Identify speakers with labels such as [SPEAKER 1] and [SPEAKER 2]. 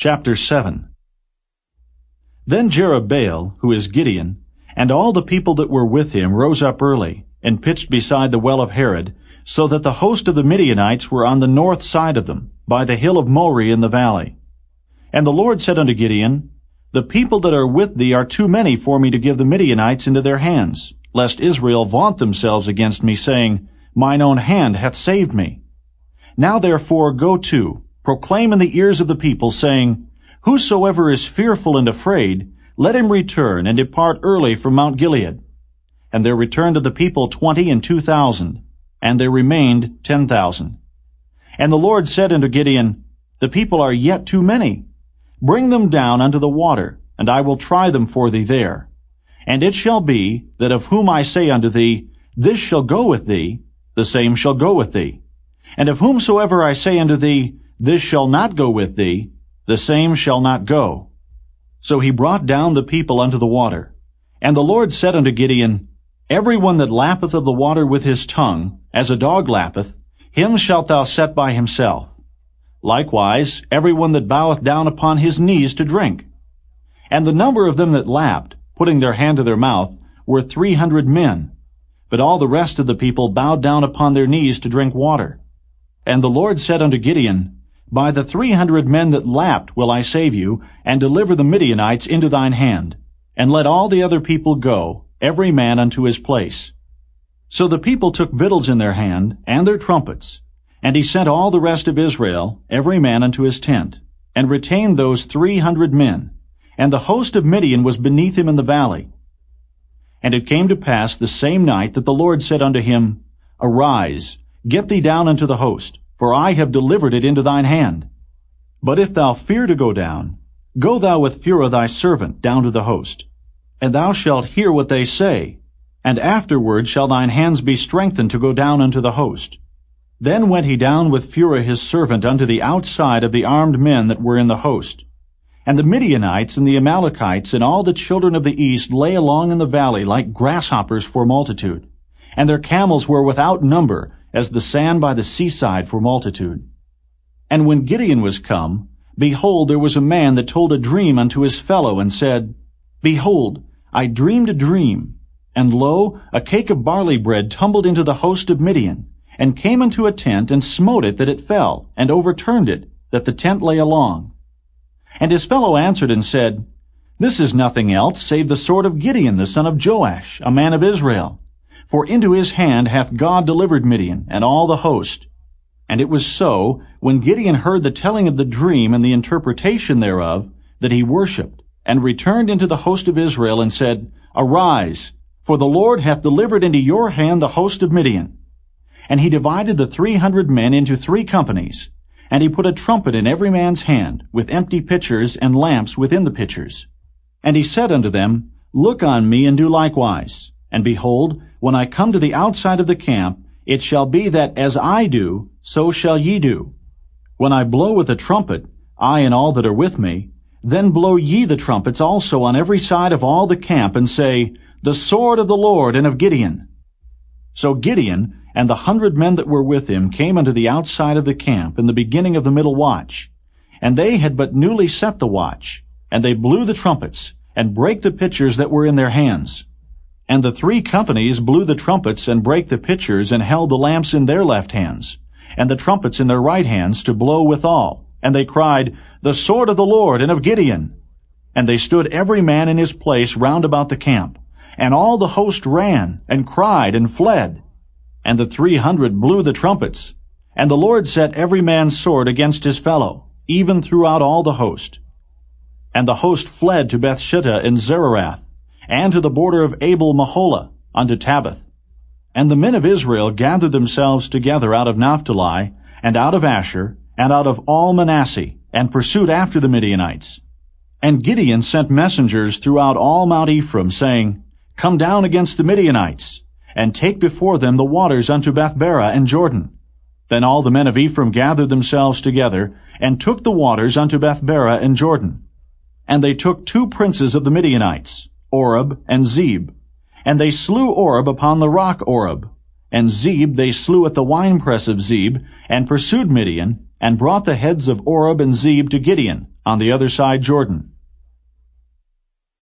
[SPEAKER 1] Chapter 7 Then Jerubbaal, who is Gideon, and all the people that were with him rose up early, and pitched beside the well of Harod, so that the host of the Midianites were on the north side of them, by the hill of Moreh in the valley. And the Lord said unto Gideon, The people that are with thee are too many for me to give the Midianites into their hands, lest Israel vaunt themselves against me, saying, Mine own hand hath saved me. Now therefore go to, proclaim in the ears of the people, saying, Whosoever is fearful and afraid, let him return and depart early from Mount Gilead. And there returned of the people twenty and two thousand, and there remained ten thousand. And the Lord said unto Gideon, The people are yet too many. Bring them down unto the water, and I will try them for thee there. And it shall be, that of whom I say unto thee, This shall go with thee, the same shall go with thee. And of whomsoever I say unto thee, this shall not go with thee, the same shall not go. So he brought down the people unto the water. And the Lord said unto Gideon, Every one that lappeth of the water with his tongue, as a dog lappeth, him shalt thou set by himself. Likewise, every one that boweth down upon his knees to drink. And the number of them that lapped, putting their hand to their mouth, were three hundred men. But all the rest of the people bowed down upon their knees to drink water. And the Lord said unto Gideon, by the three hundred men that lapped will I save you, and deliver the Midianites into thine hand. And let all the other people go, every man unto his place. So the people took victuals in their hand, and their trumpets. And he sent all the rest of Israel, every man unto his tent, and retained those three hundred men. And the host of Midian was beneath him in the valley. And it came to pass the same night that the Lord said unto him, Arise, get thee down unto the host for I have delivered it into thine hand. But if thou fear to go down, go thou with Phurah thy servant down to the host, and thou shalt hear what they say, and afterward shall thine hands be strengthened to go down unto the host. Then went he down with Phurah his servant unto the outside of the armed men that were in the host. And the Midianites and the Amalekites and all the children of the east lay along in the valley like grasshoppers for multitude. And their camels were without number, as the sand by the seaside for multitude. And when Gideon was come, behold, there was a man that told a dream unto his fellow, and said, Behold, I dreamed a dream, and lo, a cake of barley bread tumbled into the host of Midian, and came into a tent, and smote it that it fell, and overturned it, that the tent lay along. And his fellow answered and said, This is nothing else save the sword of Gideon the son of Joash, a man of Israel. For into his hand hath God delivered Midian, and all the host. And it was so, when Gideon heard the telling of the dream and the interpretation thereof, that he worshipped, and returned into the host of Israel, and said, Arise, for the Lord hath delivered into your hand the host of Midian. And he divided the three hundred men into three companies, and he put a trumpet in every man's hand, with empty pitchers and lamps within the pitchers. And he said unto them, Look on me, and do likewise. And behold, when I come to the outside of the camp, it shall be that as I do, so shall ye do. When I blow with the trumpet, I and all that are with me, then blow ye the trumpets also on every side of all the camp, and say, The sword of the Lord and of Gideon. So Gideon and the hundred men that were with him came unto the outside of the camp in the beginning of the middle watch. And they had but newly set the watch, and they blew the trumpets, and brake the pitchers that were in their hands. And the three companies blew the trumpets and brake the pitchers and held the lamps in their left hands, and the trumpets in their right hands to blow withal. And they cried, The sword of the Lord and of Gideon. And they stood every man in his place round about the camp. And all the host ran, and cried, and fled. And the three hundred blew the trumpets. And the Lord set every man's sword against his fellow, even throughout all the host. And the host fled to Bethshittah in Zererath, and to the border of Abel Meholah, unto Tabbath. And the men of Israel gathered themselves together out of Naphtali, and out of Asher, and out of all Manasseh, and pursued after the Midianites. And Gideon sent messengers throughout all Mount Ephraim, saying, Come down against the Midianites, and take before them the waters unto Bethbarah and Jordan. Then all the men of Ephraim gathered themselves together, and took the waters unto Bethbarah and Jordan. And they took two princes of the Midianites, Oreb and Zeb. And they slew Oreb upon the rock Oreb, and Zeb they slew at the winepress of Zeb, and pursued Midian, and brought the heads of Oreb and Zeb to Gideon, on the other side Jordan.